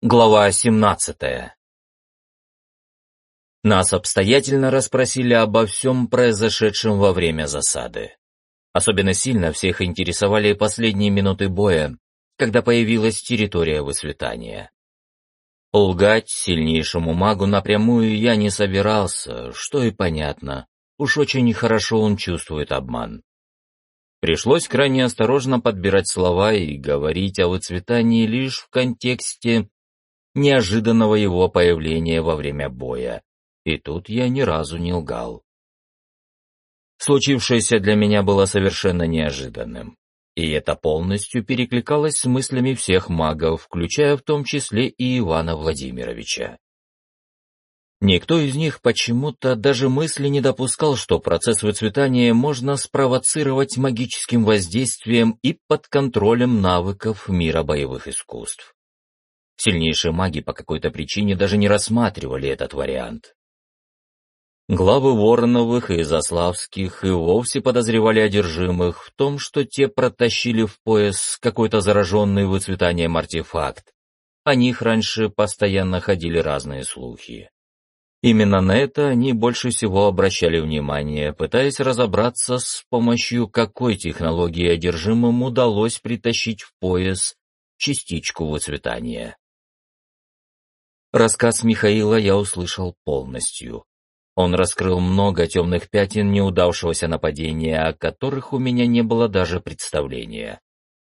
Глава 17 Нас обстоятельно расспросили обо всем произошедшем во время засады. Особенно сильно всех интересовали последние минуты боя, когда появилась территория высветания. Лгать сильнейшему магу напрямую я не собирался, что и понятно. Уж очень хорошо он чувствует обман. Пришлось крайне осторожно подбирать слова и говорить о выцветании лишь в контексте неожиданного его появления во время боя. И тут я ни разу не лгал. Случившееся для меня было совершенно неожиданным. И это полностью перекликалось с мыслями всех магов, включая в том числе и Ивана Владимировича. Никто из них почему-то даже мысли не допускал, что процесс выцветания можно спровоцировать магическим воздействием и под контролем навыков мира боевых искусств. Сильнейшие маги по какой-то причине даже не рассматривали этот вариант. Главы Вороновых и Заславских и вовсе подозревали одержимых в том, что те протащили в пояс какой-то зараженный выцветанием артефакт. О них раньше постоянно ходили разные слухи. Именно на это они больше всего обращали внимание, пытаясь разобраться, с помощью какой технологии одержимым удалось притащить в пояс частичку выцветания. Рассказ Михаила я услышал полностью. Он раскрыл много темных пятен неудавшегося нападения, о которых у меня не было даже представления.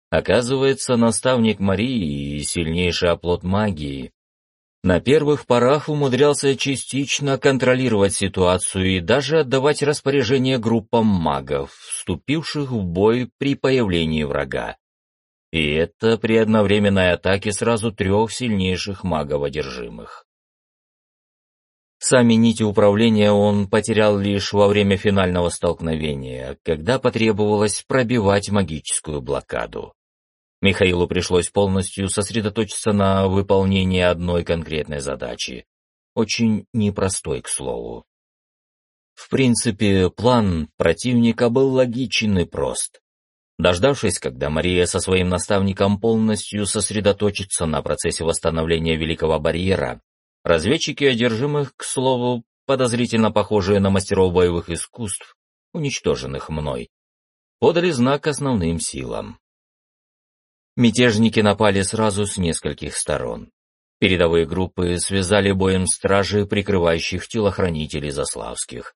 Оказывается, наставник Марии и сильнейший оплот магии на первых порах умудрялся частично контролировать ситуацию и даже отдавать распоряжение группам магов, вступивших в бой при появлении врага. И это при одновременной атаке сразу трех сильнейших магов одержимых. Сами нити управления он потерял лишь во время финального столкновения, когда потребовалось пробивать магическую блокаду. Михаилу пришлось полностью сосредоточиться на выполнении одной конкретной задачи, очень непростой, к слову. В принципе, план противника был логичен и прост. Дождавшись, когда Мария со своим наставником полностью сосредоточится на процессе восстановления Великого Барьера, разведчики одержимых, к слову, подозрительно похожие на мастеров боевых искусств, уничтоженных мной, подали знак основным силам. Мятежники напали сразу с нескольких сторон. Передовые группы связали боем стражи, прикрывающих телохранителей Заславских.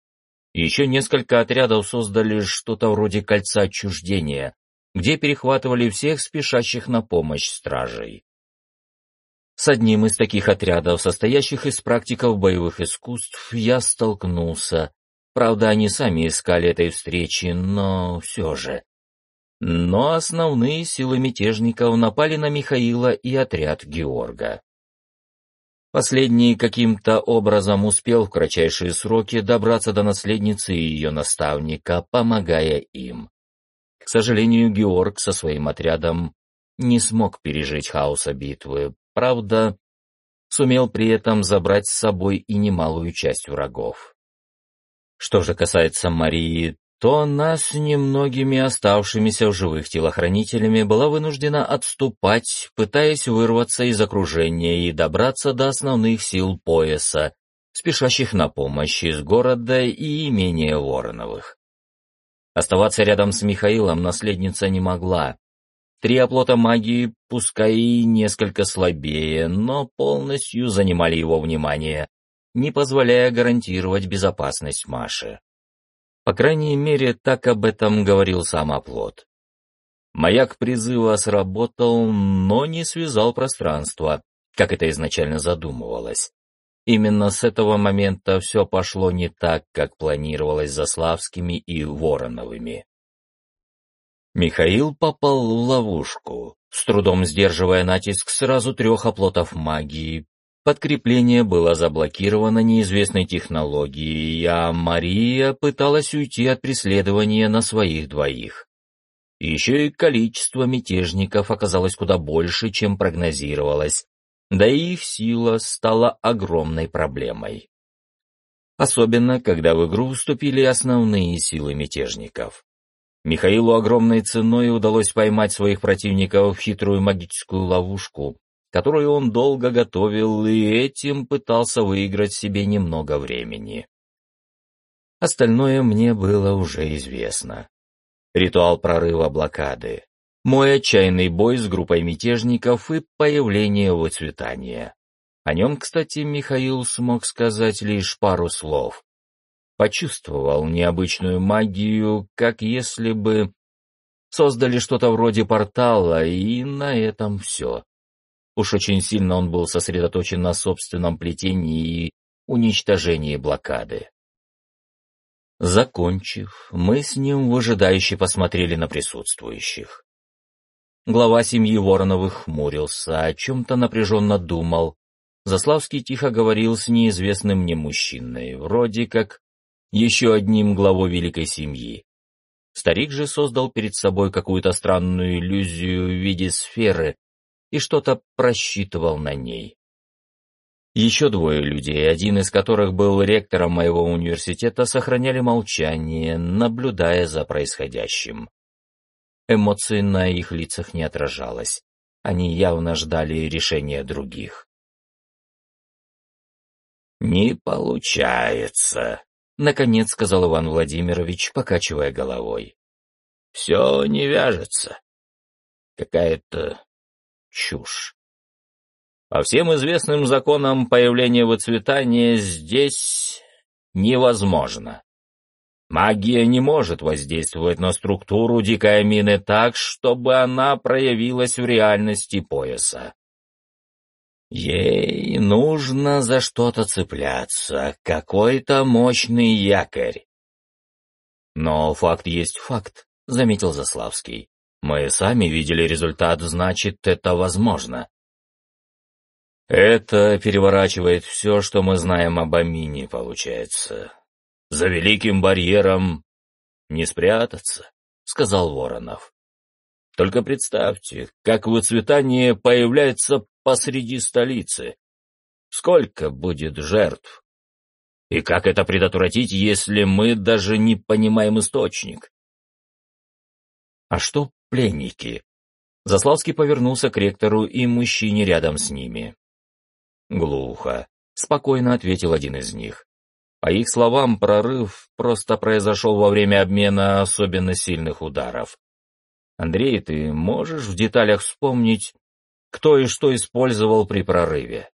Еще несколько отрядов создали что-то вроде кольца отчуждения, где перехватывали всех спешащих на помощь стражей. С одним из таких отрядов, состоящих из практиков боевых искусств, я столкнулся. Правда, они сами искали этой встречи, но все же. Но основные силы мятежников напали на Михаила и отряд Георга. Последний каким-то образом успел в кратчайшие сроки добраться до наследницы и ее наставника, помогая им. К сожалению, Георг со своим отрядом не смог пережить хаоса битвы, правда, сумел при этом забрать с собой и немалую часть врагов. Что же касается Марии, то она с немногими оставшимися в живых телохранителями была вынуждена отступать, пытаясь вырваться из окружения и добраться до основных сил пояса, спешащих на помощь из города и имения Вороновых. Оставаться рядом с Михаилом наследница не могла. Три оплота магии, пускай и несколько слабее, но полностью занимали его внимание, не позволяя гарантировать безопасность Маши. По крайней мере, так об этом говорил сам оплот. Маяк призыва сработал, но не связал пространство, как это изначально задумывалось. Именно с этого момента все пошло не так, как планировалось Заславскими и Вороновыми. Михаил попал в ловушку, с трудом сдерживая натиск сразу трех оплотов магии, Подкрепление было заблокировано неизвестной технологией, а Мария пыталась уйти от преследования на своих двоих. Еще и количество мятежников оказалось куда больше, чем прогнозировалось, да и их сила стала огромной проблемой. Особенно, когда в игру вступили основные силы мятежников. Михаилу огромной ценой удалось поймать своих противников в хитрую магическую ловушку, которую он долго готовил и этим пытался выиграть себе немного времени. Остальное мне было уже известно. Ритуал прорыва блокады, мой отчаянный бой с группой мятежников и появление выцветания. О нем, кстати, Михаил смог сказать лишь пару слов. Почувствовал необычную магию, как если бы создали что-то вроде портала, и на этом все. Уж очень сильно он был сосредоточен на собственном плетении и уничтожении блокады. Закончив, мы с ним выжидающе посмотрели на присутствующих. Глава семьи Вороновых хмурился, о чем-то напряженно думал. Заславский тихо говорил с неизвестным мне мужчиной, вроде как еще одним главой великой семьи. Старик же создал перед собой какую-то странную иллюзию в виде сферы и что-то просчитывал на ней. Еще двое людей, один из которых был ректором моего университета, сохраняли молчание, наблюдая за происходящим. Эмоций на их лицах не отражалось. Они явно ждали решения других. «Не получается», — наконец сказал Иван Владимирович, покачивая головой. «Все не вяжется. Какая-то чушь. По всем известным законам появление выцветания здесь невозможно. Магия не может воздействовать на структуру дикой мины так, чтобы она проявилась в реальности пояса. Ей нужно за что-то цепляться, какой-то мощный якорь. Но факт есть факт, — заметил Заславский. Мы сами видели результат, значит, это возможно. Это переворачивает все, что мы знаем об Амине, получается. За великим барьером не спрятаться, — сказал Воронов. Только представьте, как выцветание появляется посреди столицы. Сколько будет жертв? И как это предотвратить, если мы даже не понимаем источник? А что пленники? Заславский повернулся к ректору и мужчине рядом с ними. Глухо, спокойно ответил один из них. По их словам, прорыв просто произошел во время обмена особенно сильных ударов. Андрей, ты можешь в деталях вспомнить, кто и что использовал при прорыве?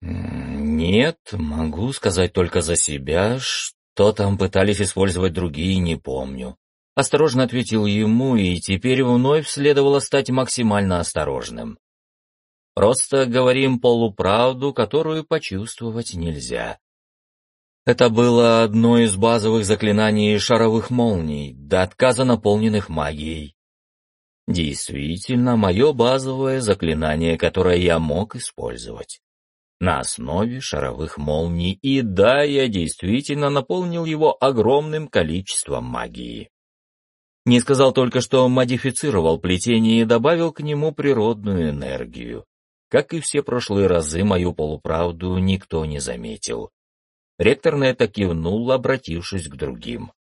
Нет, могу сказать только за себя, что там пытались использовать другие, не помню. Осторожно ответил ему, и теперь вновь следовало стать максимально осторожным. Просто говорим полуправду, которую почувствовать нельзя. Это было одно из базовых заклинаний шаровых молний, до отказа наполненных магией. Действительно, мое базовое заклинание, которое я мог использовать. На основе шаровых молний, и да, я действительно наполнил его огромным количеством магии. Не сказал только, что модифицировал плетение и добавил к нему природную энергию. Как и все прошлые разы, мою полуправду никто не заметил. Ректор на это кивнул, обратившись к другим.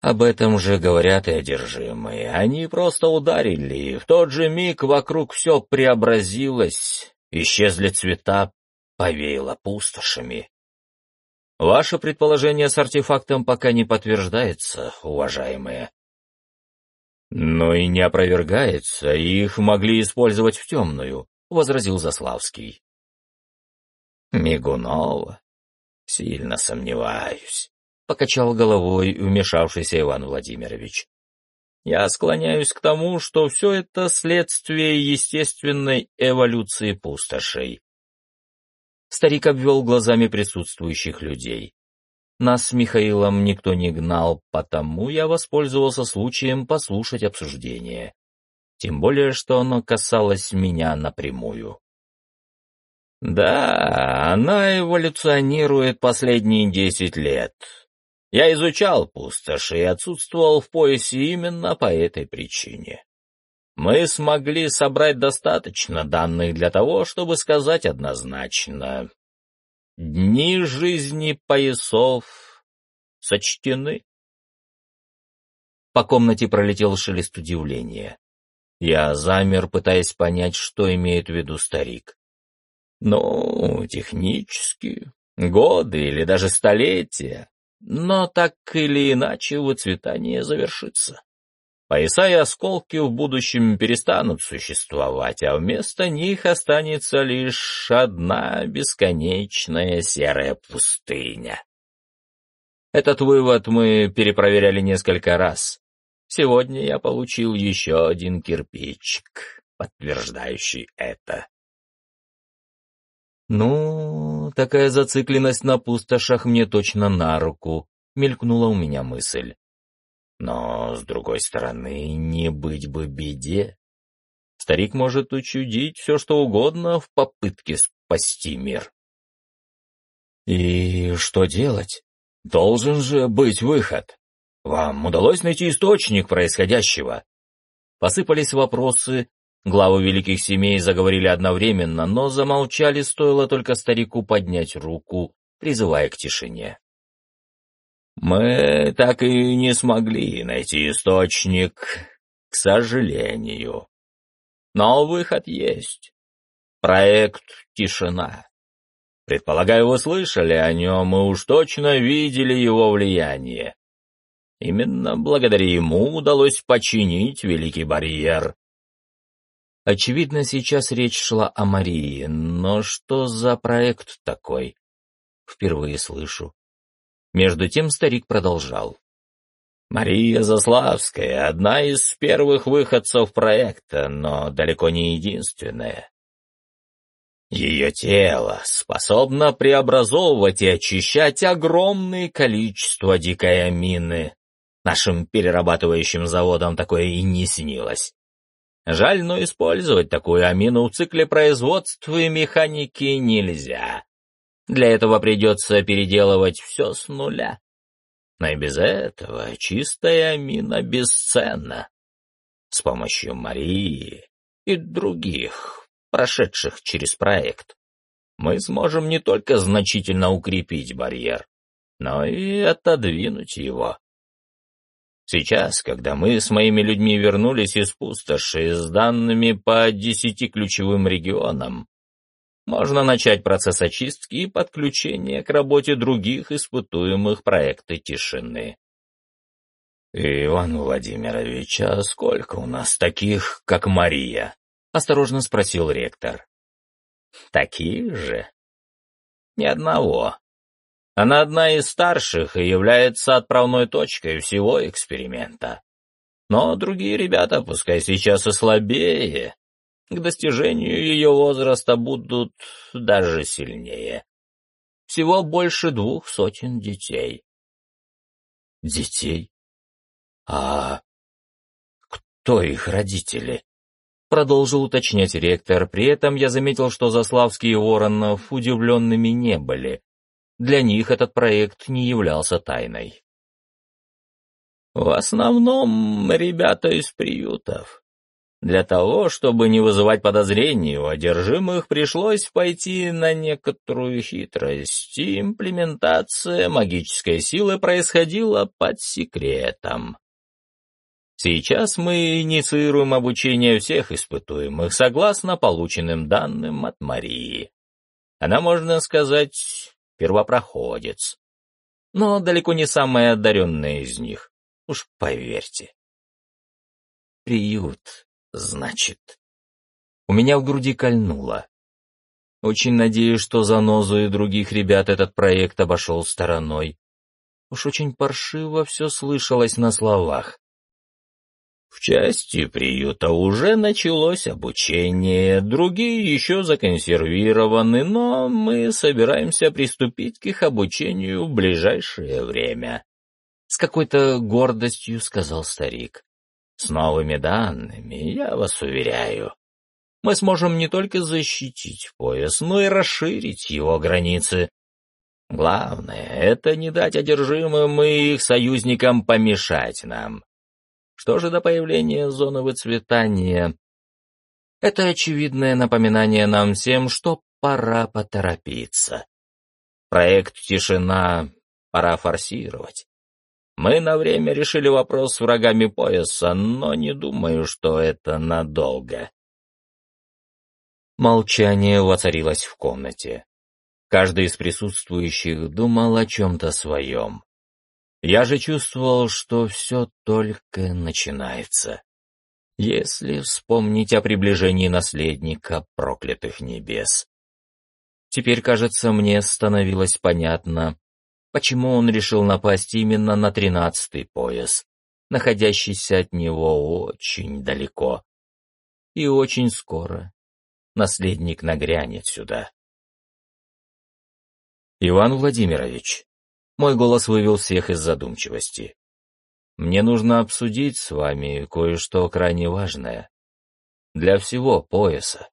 Об этом же говорят и одержимые. Они просто ударили, и в тот же миг вокруг все преобразилось, исчезли цвета, повеяло пустошами. Ваше предположение с артефактом пока не подтверждается, уважаемые. Но и не опровергается, их могли использовать в темную, — возразил Заславский. Мигунова? Сильно сомневаюсь покачал головой вмешавшийся Иван Владимирович. Я склоняюсь к тому, что все это следствие естественной эволюции пустошей. Старик обвел глазами присутствующих людей. Нас с Михаилом никто не гнал, потому я воспользовался случаем послушать обсуждение. Тем более, что оно касалось меня напрямую. Да, она эволюционирует последние десять лет, я изучал пустоши и отсутствовал в поясе именно по этой причине. Мы смогли собрать достаточно данных для того, чтобы сказать однозначно. Дни жизни поясов сочтены. По комнате пролетел шелест удивления. Я замер, пытаясь понять, что имеет в виду старик. Ну, технически, годы или даже столетия, но так или иначе выцветание завершится. Пояса и осколки в будущем перестанут существовать, а вместо них останется лишь одна бесконечная серая пустыня. Этот вывод мы перепроверяли несколько раз. Сегодня я получил еще один кирпичик, подтверждающий это. «Ну, такая зацикленность на пустошах мне точно на руку», — мелькнула у меня мысль. Но, с другой стороны, не быть бы беде. Старик может учудить все, что угодно в попытке спасти мир. И что делать? Должен же быть выход. Вам удалось найти источник происходящего? Посыпались вопросы, главы великих семей заговорили одновременно, но замолчали, стоило только старику поднять руку, призывая к тишине. Мы так и не смогли найти источник, к сожалению. Но выход есть. Проект «Тишина». Предполагаю, вы слышали о нем и уж точно видели его влияние. Именно благодаря ему удалось починить Великий барьер. Очевидно, сейчас речь шла о Марии, но что за проект такой? Впервые слышу. Между тем старик продолжал. Мария Заславская — одна из первых выходцев проекта, но далеко не единственная. Ее тело способно преобразовывать и очищать огромное количество дикой амины. Нашим перерабатывающим заводам такое и не снилось. Жаль, но использовать такую амину в цикле производства и механики нельзя. Для этого придется переделывать все с нуля. Но и без этого чистая мина бесценна. С помощью Марии и других, прошедших через проект, мы сможем не только значительно укрепить барьер, но и отодвинуть его. Сейчас, когда мы с моими людьми вернулись из пустоши с данными по десяти ключевым регионам, можно начать процесс очистки и подключения к работе других испытуемых проекта тишины. «Иван Владимирович, а сколько у нас таких, как Мария?» — осторожно спросил ректор. «Таких же?» «Ни одного. Она одна из старших и является отправной точкой всего эксперимента. Но другие ребята, пускай сейчас и слабее, к достижению ее возраста будут даже сильнее. Всего больше двух сотен детей. Детей? А кто их родители? Продолжил уточнять ректор, при этом я заметил, что Заславские и Воронов удивленными не были. Для них этот проект не являлся тайной. В основном ребята из приютов. Для того, чтобы не вызывать подозрений у одержимых, пришлось пойти на некоторую хитрость, имплементация магической силы происходила под секретом. Сейчас мы инициируем обучение всех испытуемых согласно полученным данным от Марии. Она, можно сказать, первопроходец, но далеко не самая одаренная из них, уж поверьте. Приют значит. У меня в груди кольнуло. Очень надеюсь, что за Нозу и других ребят этот проект обошел стороной. Уж очень паршиво все слышалось на словах. В части приюта уже началось обучение, другие еще законсервированы, но мы собираемся приступить к их обучению в ближайшее время. С какой-то гордостью сказал старик. С новыми данными, я вас уверяю, мы сможем не только защитить пояс, но и расширить его границы. Главное — это не дать одержимым и их союзникам помешать нам. Что же до появления зоны выцветания? Это очевидное напоминание нам всем, что пора поторопиться. Проект «Тишина» пора форсировать. Мы на время решили вопрос с врагами пояса, но не думаю, что это надолго. Молчание воцарилось в комнате. Каждый из присутствующих думал о чем-то своем. Я же чувствовал, что все только начинается. Если вспомнить о приближении наследника проклятых небес. Теперь, кажется, мне становилось понятно, почему он решил напасть именно на тринадцатый пояс, находящийся от него очень далеко. И очень скоро наследник нагрянет сюда. Иван Владимирович, мой голос вывел всех из задумчивости. Мне нужно обсудить с вами кое-что крайне важное. Для всего пояса.